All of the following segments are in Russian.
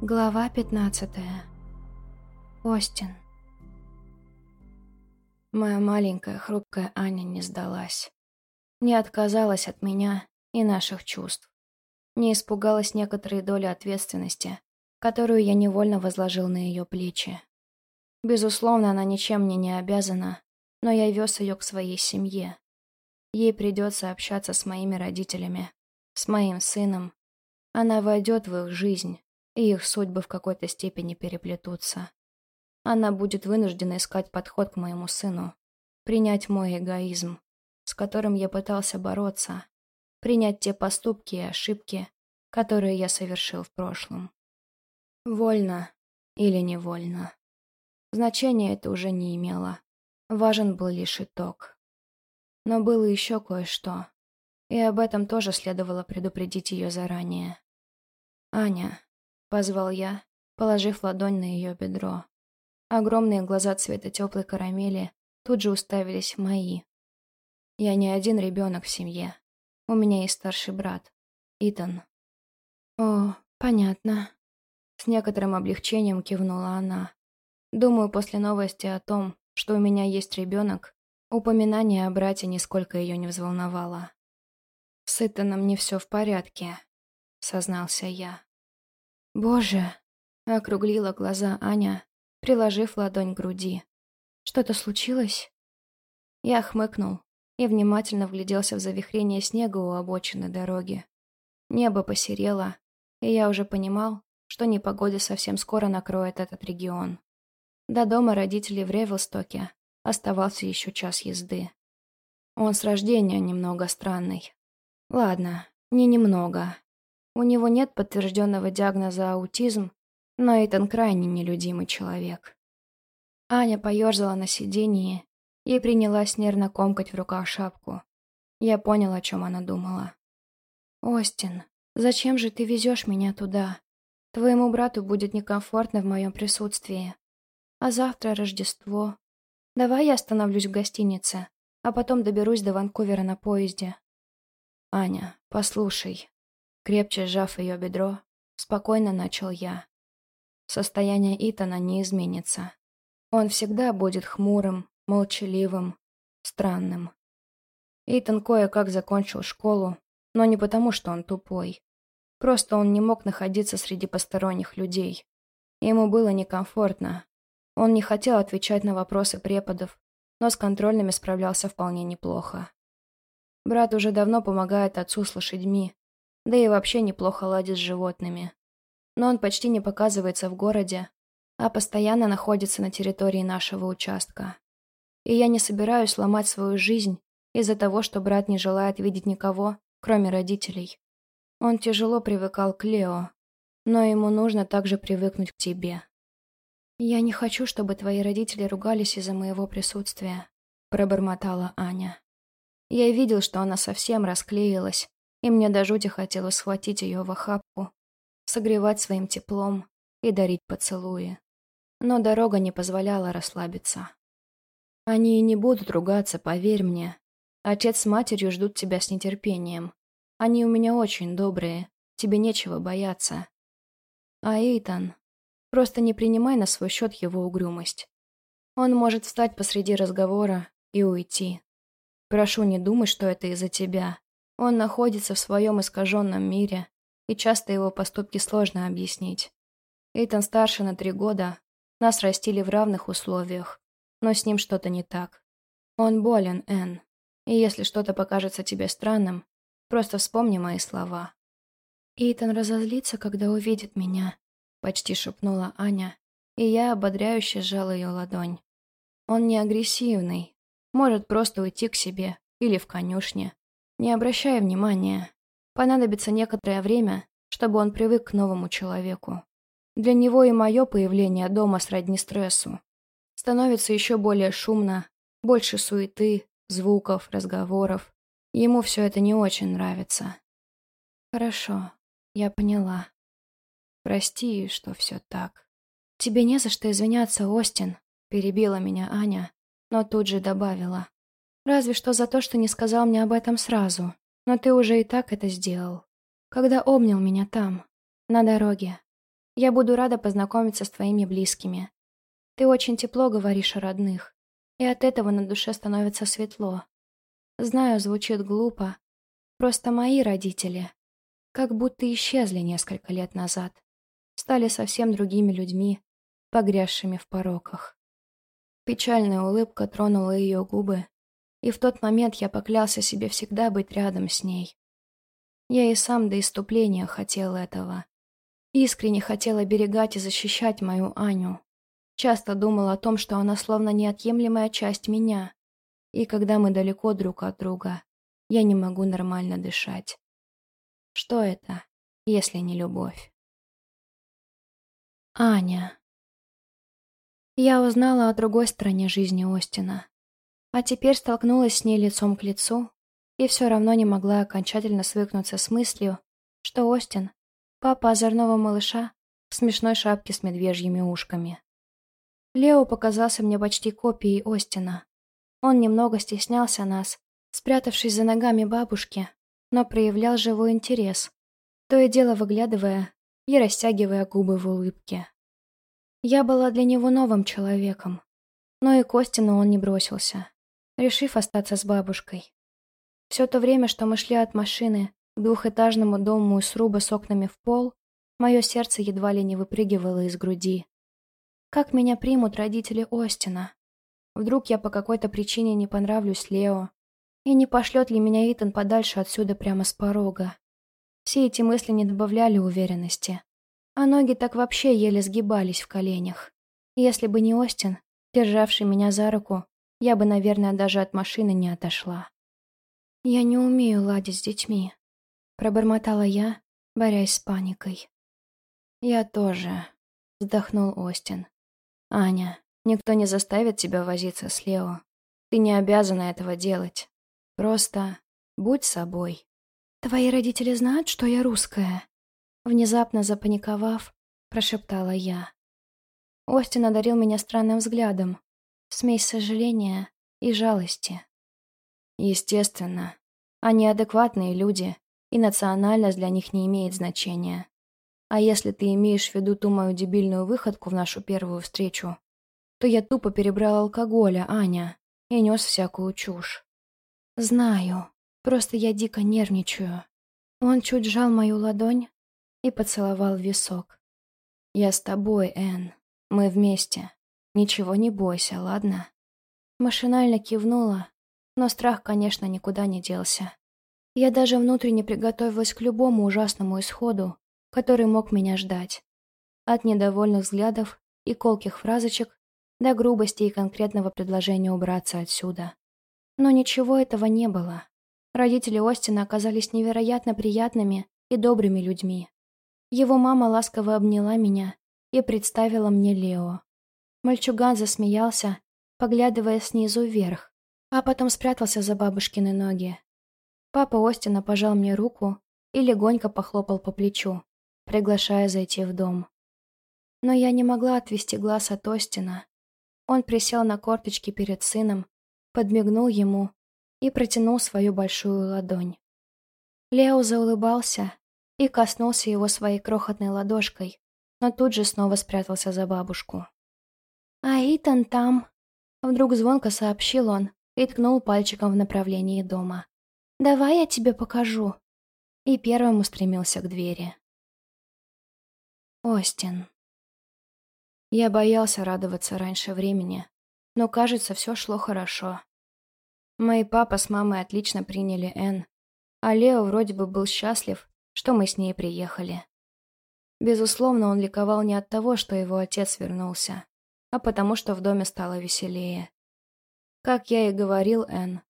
Глава 15. Остин. Моя маленькая, хрупкая Аня не сдалась. Не отказалась от меня и наших чувств. Не испугалась некоторой доли ответственности, которую я невольно возложил на ее плечи. Безусловно, она ничем мне не обязана, но я вез ее к своей семье. Ей придется общаться с моими родителями, с моим сыном. Она войдет в их жизнь, и их судьбы в какой-то степени переплетутся. Она будет вынуждена искать подход к моему сыну, принять мой эгоизм, с которым я пытался бороться, принять те поступки и ошибки, которые я совершил в прошлом. Вольно или невольно. Значения это уже не имело. Важен был лишь итог. Но было еще кое-что, и об этом тоже следовало предупредить ее заранее. «Аня, Позвал я, положив ладонь на ее бедро. Огромные глаза цвета теплой карамели тут же уставились мои. Я не один ребенок в семье. У меня есть старший брат, Итан. О, понятно. С некоторым облегчением кивнула она. Думаю, после новости о том, что у меня есть ребенок, упоминание о брате нисколько ее не взволновало. «С Итаном не все в порядке», — сознался я. «Боже!» — округлила глаза Аня, приложив ладонь к груди. «Что-то случилось?» Я хмыкнул и внимательно вгляделся в завихрение снега у обочины дороги. Небо посерело, и я уже понимал, что непогода совсем скоро накроет этот регион. До дома родителей в Ревелстоке оставался еще час езды. Он с рождения немного странный. Ладно, не немного, у него нет подтвержденного диагноза аутизм, но Эйтан крайне нелюдимый человек. Аня поерзала на сиденье и принялась нервно комкать в руках шапку. Я понял, о чем она думала. «Остин, зачем же ты везешь меня туда? Твоему брату будет некомфортно в моем присутствии. А завтра Рождество. Давай я остановлюсь в гостинице, а потом доберусь до Ванкувера на поезде». «Аня, послушай, Крепче сжав ее бедро, спокойно начал я. Состояние Итана не изменится. Он всегда будет хмурым, молчаливым, странным. Итан кое-как закончил школу, но не потому, что он тупой. Просто он не мог находиться среди посторонних людей. Ему было некомфортно. Он не хотел отвечать на вопросы преподов, но с контрольными справлялся вполне неплохо. Брат уже давно помогает отцу с лошадьми, да и вообще неплохо ладит с животными. Но он почти не показывается в городе, а постоянно находится на территории нашего участка. И я не собираюсь ломать свою жизнь из-за того, что брат не желает видеть никого, кроме родителей. Он тяжело привыкал к Лео, но ему нужно также привыкнуть к тебе. «Я не хочу, чтобы твои родители ругались из-за моего присутствия», — пробормотала Аня. Я видел, что она совсем расклеилась, и мне до жути хотелось схватить ее в охапку, согревать своим теплом и дарить поцелуи. Но дорога не позволяла расслабиться. Они и не будут ругаться, поверь мне. Отец с матерью ждут тебя с нетерпением. Они у меня очень добрые, тебе нечего бояться. А Эйтан, просто не принимай на свой счет его угрюмость. Он может встать посреди разговора и уйти. Прошу, не думай, что это из-за тебя. Он находится в своем искаженном мире, и часто его поступки сложно объяснить. Эйтан старше на три года, нас растили в равных условиях, но с ним что-то не так. Он болен, Энн, и если что-то покажется тебе странным, просто вспомни мои слова. «Эйтан разозлится, когда увидит меня», — почти шепнула Аня, и я ободряюще сжал ее ладонь. «Он не агрессивный, может просто уйти к себе или в конюшне, не обращая внимания. Понадобится некоторое время, чтобы он привык к новому человеку. Для него и мое появление дома сродни стрессу. Становится еще более шумно, больше суеты, звуков, разговоров. Ему все это не очень нравится. Хорошо, я поняла. Прости, что все так. Тебе не за что извиняться, Остин, перебила меня Аня, но тут же добавила. Разве что за то, что не сказал мне об этом сразу. Но ты уже и так это сделал. Когда обнял меня там, на дороге. Я буду рада познакомиться с твоими близкими. Ты очень тепло говоришь о родных, и от этого на душе становится светло. Знаю, звучит глупо. Просто мои родители как будто исчезли несколько лет назад. Стали совсем другими людьми, погрязшими в пороках. Печальная улыбка тронула ее губы, и в тот момент я поклялся себе всегда быть рядом с ней. Я и сам до иступления хотел этого. Искренне хотел оберегать и защищать мою Аню. Часто думал о том, что она словно неотъемлемая часть меня. И когда мы далеко друг от друга, я не могу нормально дышать. Что это, если не любовь? Аня. Я узнала о другой стороне жизни Остина. А теперь столкнулась с ней лицом к лицу и все равно не могла окончательно свыкнуться с мыслью, что Остин — папа озорного малыша в смешной шапке с медвежьими ушками. Лео показался мне почти копией Остина. Он немного стеснялся нас, спрятавшись за ногами бабушки, но проявлял живой интерес, то и дело выглядывая и растягивая губы в улыбке. Я была для него новым человеком, но и к Остину он не бросился, решив остаться с бабушкой. Все то время, что мы шли от машины к двухэтажному дому из сруба с окнами в пол, мое сердце едва ли не выпрыгивало из груди. Как меня примут родители Остина? Вдруг я по какой-то причине не понравлюсь Лео? И не пошлет ли меня Итан подальше отсюда прямо с порога? Все эти мысли не добавляли уверенности. А ноги так вообще еле сгибались в коленях. Если бы не Остин, державший меня за руку, я бы, наверное, даже от машины не отошла. «Я не умею ладить с детьми», — пробормотала я, борясь с паникой. «Я тоже», — вздохнул Остин. «Аня, никто не заставит тебя возиться с Лео. Ты не обязана этого делать. Просто будь собой». «Твои родители знают, что я русская?» Внезапно запаниковав, прошептала я. Остин одарил меня странным взглядом, смесь сожаления и жалости. Естественно, они адекватные люди, и национальность для них не имеет значения. А если ты имеешь в виду ту мою дебильную выходку в нашу первую встречу, то я тупо перебрал алкоголя, Аня, и нес всякую чушь. Знаю, просто я дико нервничаю. Он чуть сжал мою ладонь и поцеловал висок. Я с тобой, Энн. Мы вместе. Ничего не бойся, ладно? Машинально кивнула, но страх, конечно, никуда не делся. Я даже внутренне приготовилась к любому ужасному исходу, который мог меня ждать. От недовольных взглядов и колких фразочек до грубости и конкретного предложения убраться отсюда. Но ничего этого не было. Родители Остина оказались невероятно приятными и добрыми людьми. Его мама ласково обняла меня и представила мне Лео. Мальчуган засмеялся, поглядывая снизу вверх, а потом спрятался за бабушкины ноги. Папа Остина пожал мне руку и легонько похлопал по плечу, приглашая зайти в дом. Но я не могла отвести глаз от Остина. Он присел на корточки перед сыном, подмигнул ему и протянул свою большую ладонь. Лео заулыбался и коснулся его своей крохотной ладошкой, но тут же снова спрятался за бабушку. «А Итан там...» Вдруг звонко сообщил он, и ткнул пальчиком в направлении дома. «Давай я тебе покажу». И первым устремился к двери. Остин. Я боялся радоваться раньше времени, но, кажется, все шло хорошо. Мои папа с мамой отлично приняли Энн, а Лео вроде бы был счастлив, что мы с ней приехали. Безусловно, он ликовал не от того, что его отец вернулся, а потому что в доме стало веселее. Как я и говорил Энн,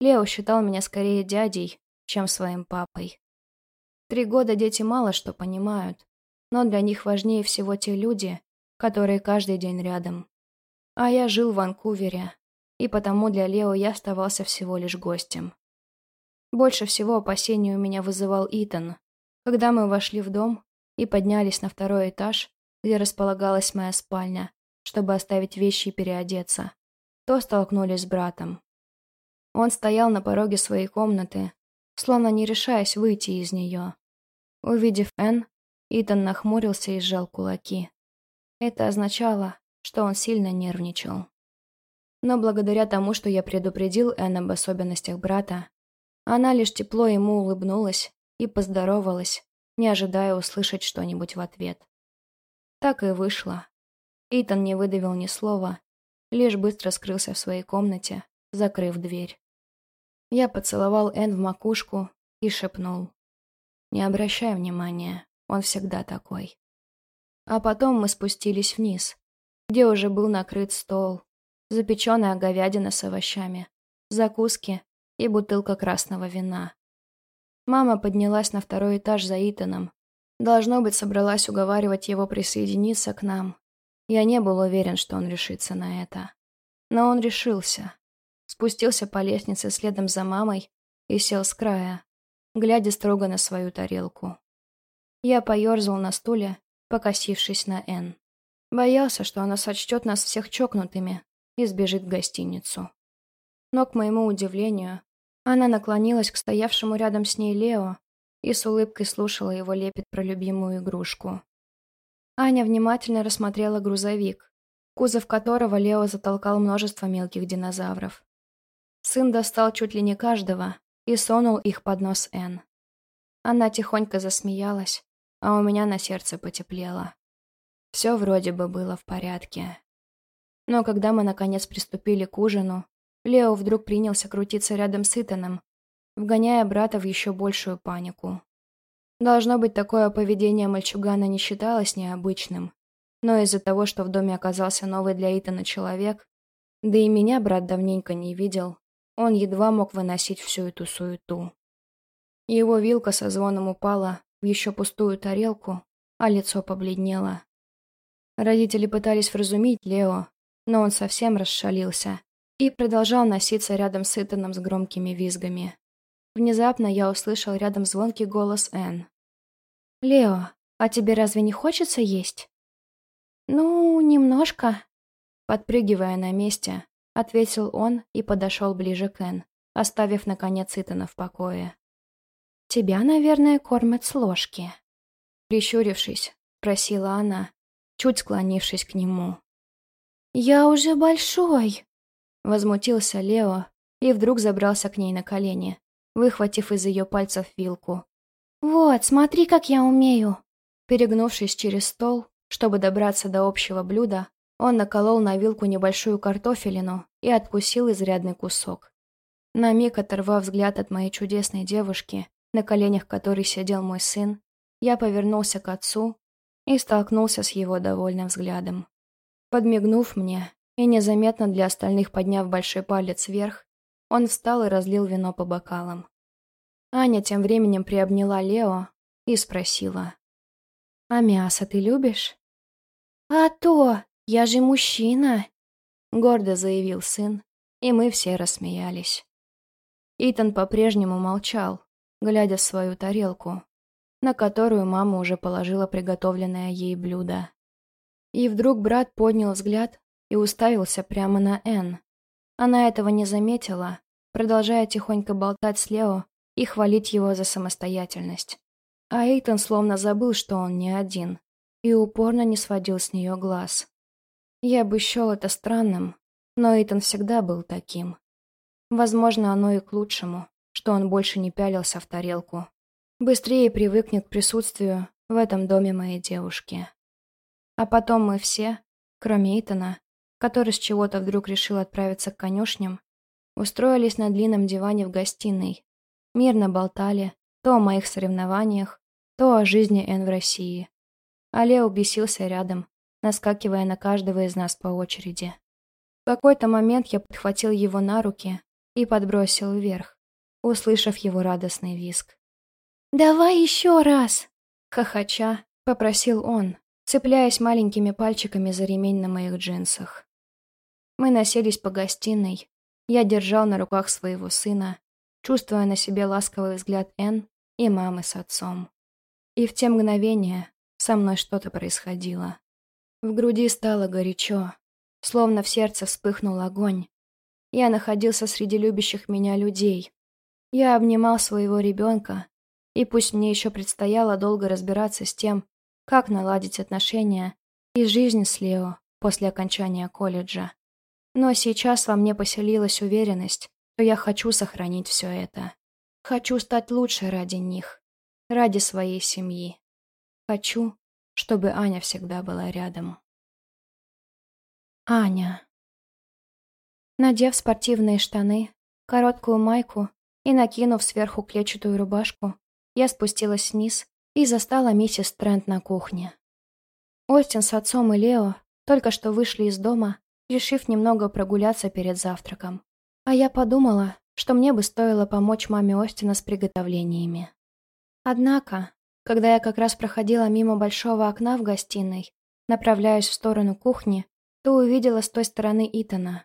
Лео считал меня скорее дядей, чем своим папой. Три года дети мало что понимают, но для них важнее всего те люди, которые каждый день рядом. А я жил в Ванкувере, и потому для Лео я оставался всего лишь гостем. Больше всего опасений у меня вызывал Итан, когда мы вошли в дом и поднялись на второй этаж, где располагалась моя спальня, чтобы оставить вещи и переодеться то столкнулись с братом. Он стоял на пороге своей комнаты, словно не решаясь выйти из нее. Увидев Энн, Итан нахмурился и сжал кулаки. Это означало, что он сильно нервничал. Но благодаря тому, что я предупредил Энн об особенностях брата, она лишь тепло ему улыбнулась и поздоровалась, не ожидая услышать что-нибудь в ответ. Так и вышло. Итан не выдавил ни слова, лишь быстро скрылся в своей комнате, закрыв дверь. Я поцеловал Энн в макушку и шепнул. «Не обращай внимания, он всегда такой». А потом мы спустились вниз, где уже был накрыт стол, запеченная говядина с овощами, закуски и бутылка красного вина. Мама поднялась на второй этаж за Итаном. Должно быть, собралась уговаривать его присоединиться к нам. Я не был уверен, что он решится на это. Но он решился. Спустился по лестнице следом за мамой и сел с края, глядя строго на свою тарелку. Я поерзал на стуле, покосившись на Энн. Боялся, что она сочтет нас всех чокнутыми и сбежит в гостиницу. Но, к моему удивлению, она наклонилась к стоявшему рядом с ней Лео и с улыбкой слушала его лепет про любимую игрушку. Аня внимательно рассмотрела грузовик, кузов которого Лео затолкал множество мелких динозавров. Сын достал чуть ли не каждого и сунул их под нос Энн. Она тихонько засмеялась, а у меня на сердце потеплело. Все вроде бы было в порядке. Но когда мы наконец приступили к ужину, Лео вдруг принялся крутиться рядом с Итаном, вгоняя брата в еще большую панику. Должно быть, такое поведение мальчугана не считалось необычным, но из-за того, что в доме оказался новый для Итана человек, да и меня брат давненько не видел, он едва мог выносить всю эту суету. Его вилка со звоном упала в еще пустую тарелку, а лицо побледнело. Родители пытались вразумить Лео, но он совсем расшалился и продолжал носиться рядом с Итаном с громкими визгами. Внезапно я услышал рядом звонкий голос Энн. «Лео, а тебе разве не хочется есть?» «Ну, немножко», — подпрыгивая на месте, ответил он и подошел ближе к Энн, оставив, наконец, Итана в покое. «Тебя, наверное, кормят с ложки», — прищурившись, просила она, чуть склонившись к нему. «Я уже большой!» Возмутился Лео и вдруг забрался к ней на колени, выхватив из ее пальцев вилку. «Вот, смотри, как я умею!» Перегнувшись через стол, чтобы добраться до общего блюда, он наколол на вилку небольшую картофелину и откусил изрядный кусок. На миг оторвав взгляд от моей чудесной девушки, на коленях которой сидел мой сын, я повернулся к отцу и столкнулся с его довольным взглядом. Подмигнув мне и незаметно для остальных подняв большой палец вверх, он встал и разлил вино по бокалам. Аня тем временем приобняла Лео и спросила. «А мясо ты любишь?» «А то! Я же мужчина!» Гордо заявил сын, и мы все рассмеялись. Итан по-прежнему молчал, глядя в свою тарелку, на которую мама уже положила приготовленное ей блюдо. И вдруг брат поднял взгляд и уставился прямо на Энн. Она этого не заметила, продолжая тихонько болтать с Лео и хвалить его за самостоятельность. А Эйтон словно забыл, что он не один, и упорно не сводил с нее глаз. Я бы счел это странным, но Эйтон всегда был таким. Возможно, оно и к лучшему, что он больше не пялился в тарелку. Быстрее привыкнет к присутствию в этом доме моей девушки. А потом мы все, кроме Итана, который с чего-то вдруг решил отправиться к конюшням, устроились на длинном диване в гостиной, мирно болтали то о моих соревнованиях, то о жизни Эн в России. А Лео бесился рядом, наскакивая на каждого из нас по очереди. В какой-то момент я подхватил его на руки и подбросил вверх, услышав его радостный визг. «Давай еще раз!» Хохоча, попросил он, цепляясь маленькими пальчиками за ремень на моих джинсах. Мы носились по гостиной. Я держал на руках своего сына, чувствуя на себе ласковый взгляд Энн и мамы с отцом. И в те мгновения со мной что-то происходило. В груди стало горячо, словно в сердце вспыхнул огонь. Я находился среди любящих меня людей. Я обнимал своего ребенка, и пусть мне еще предстояло долго разбираться с тем, как наладить отношения и жизнь с Лео после окончания колледжа. Но сейчас во мне поселилась уверенность, что я хочу сохранить все это. Хочу стать лучше ради них, ради своей семьи. Хочу, чтобы Аня всегда была рядом. Аня. Надев спортивные штаны, короткую майку и накинув сверху клетчатую рубашку, я спустилась вниз и застала миссис Трент на кухне. Остин с отцом и Лео только что вышли из дома, решив немного прогуляться перед завтраком. А я подумала, что мне бы стоило помочь маме Остина с приготовлениями. Однако, когда я как раз проходила мимо большого окна в гостиной, направляясь в сторону кухни, то увидела с той стороны Итана.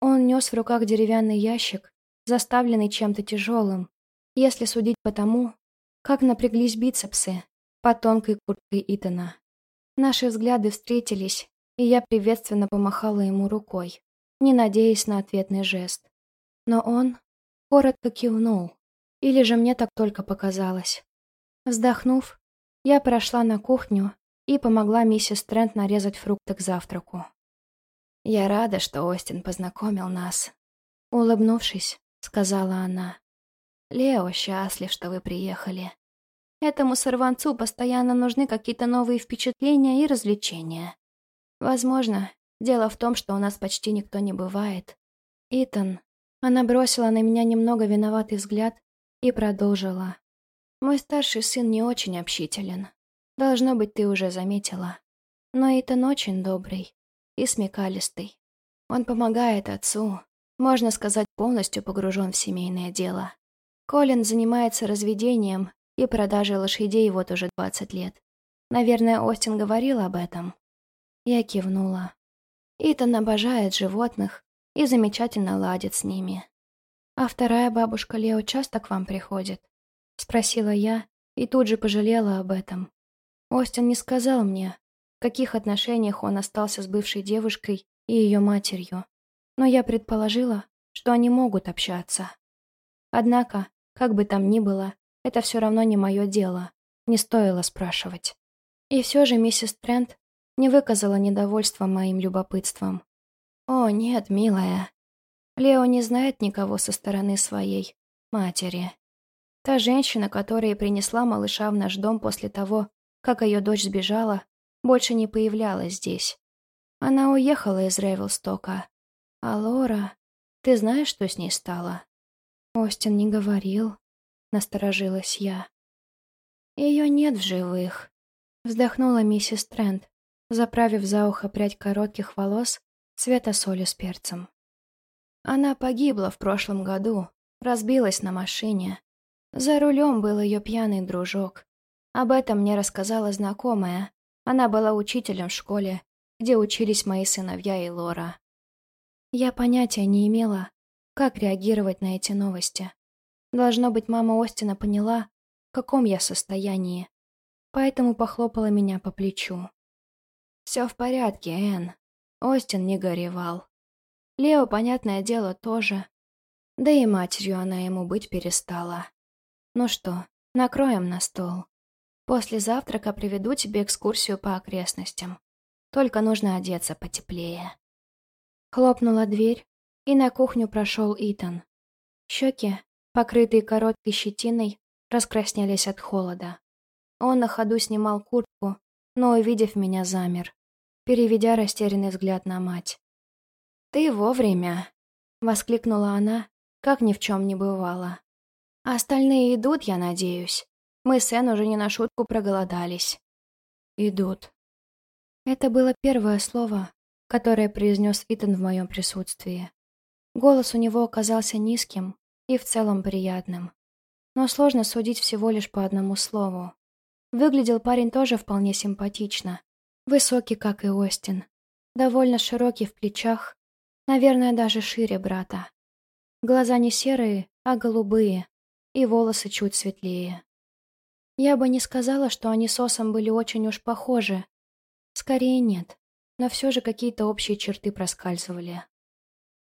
Он нес в руках деревянный ящик, заставленный чем-то тяжелым, если судить по тому, как напряглись бицепсы под тонкой курткой Итана. Наши взгляды встретились, и я приветственно помахала ему рукой, не надеясь на ответный жест. Но он коротко кивнул, или же мне так только показалось. Вздохнув, я прошла на кухню и помогла миссис Трент нарезать фрукты к завтраку. «Я рада, что Остин познакомил нас», — улыбнувшись, сказала она. «Лео счастлив, что вы приехали. Этому сорванцу постоянно нужны какие-то новые впечатления и развлечения. Возможно, дело в том, что у нас почти никто не бывает. Итан, она бросила на меня немного виноватый взгляд и продолжила. Мой старший сын не очень общителен. Должно быть, ты уже заметила. Но Итан очень добрый и смекалистый. Он помогает отцу, можно сказать, полностью погружен в семейное дело. Колин занимается разведением и продажей лошадей вот уже 20 лет. Наверное, Остин говорил об этом. Я кивнула. Итан обожает животных и замечательно ладит с ними. «А вторая бабушка Лео часто к вам приходит?» Спросила я и тут же пожалела об этом. Остин не сказал мне, в каких отношениях он остался с бывшей девушкой и ее матерью, но я предположила, что они могут общаться. Однако, как бы там ни было, это все равно не мое дело, не стоило спрашивать. И все же миссис Трент не выказала недовольства моим любопытством. «О, нет, милая. Лео не знает никого со стороны своей матери. Та женщина, которая принесла малыша в наш дом после того, как ее дочь сбежала, больше не появлялась здесь. Она уехала из Рейвелстока. А Лора... Ты знаешь, что с ней стало?» Остин не говорил. Насторожилась я. Ее нет в живых. Вздохнула миссис Трент, заправив за ухо прядь коротких волос цвета соли с перцем. Она погибла в прошлом году, разбилась на машине. За рулем был ее пьяный дружок. Об этом мне рассказала знакомая. Она была учителем в школе, где учились мои сыновья и Лора. Я понятия не имела, как реагировать на эти новости. Должно быть, мама Остина поняла, в каком я состоянии, поэтому похлопала меня по плечу. «Все в порядке, Энн. Остин не горевал. Лео, понятное дело, тоже. Да и матерью она ему быть перестала. Ну что, накроем на стол. После завтрака приведу тебе экскурсию по окрестностям. Только нужно одеться потеплее». Хлопнула дверь, и на кухню прошел Итан. Щеки, покрытые короткой щетиной, раскраснелись от холода. Он на ходу снимал куртку, но, увидев меня, замер, переведя растерянный взгляд на мать. «Ты вовремя!» — воскликнула она, как ни в чем не бывало. «Остальные идут, я надеюсь. Мы с Энн уже не на шутку проголодались». «Идут». Это было первое слово, которое произнес Итан в моем присутствии. Голос у него оказался низким и в целом приятным. Но сложно судить всего лишь по одному слову. Выглядел парень тоже вполне симпатично. Высокий, как и Остин. Довольно широкий в плечах. Наверное, даже шире брата. Глаза не серые, а голубые. И волосы чуть светлее. Я бы не сказала, что они с Осом были очень уж похожи. Скорее нет. Но все же какие-то общие черты проскальзывали.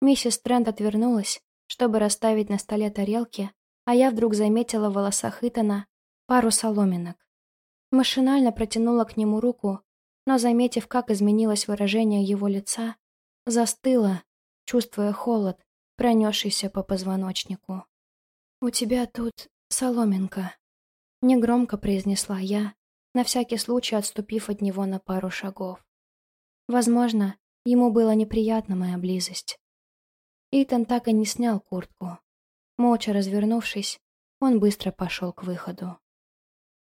Миссис Трент отвернулась, чтобы расставить на столе тарелки, а я вдруг заметила в волосах Итана пару соломинок. Машинально протянула к нему руку, но, заметив, как изменилось выражение его лица, застыла, чувствуя холод, пронесшийся по позвоночнику. «У тебя тут соломинка», — негромко произнесла я, на всякий случай отступив от него на пару шагов. Возможно, ему была неприятна моя близость. Итан так и не снял куртку. Молча развернувшись, он быстро пошел к выходу.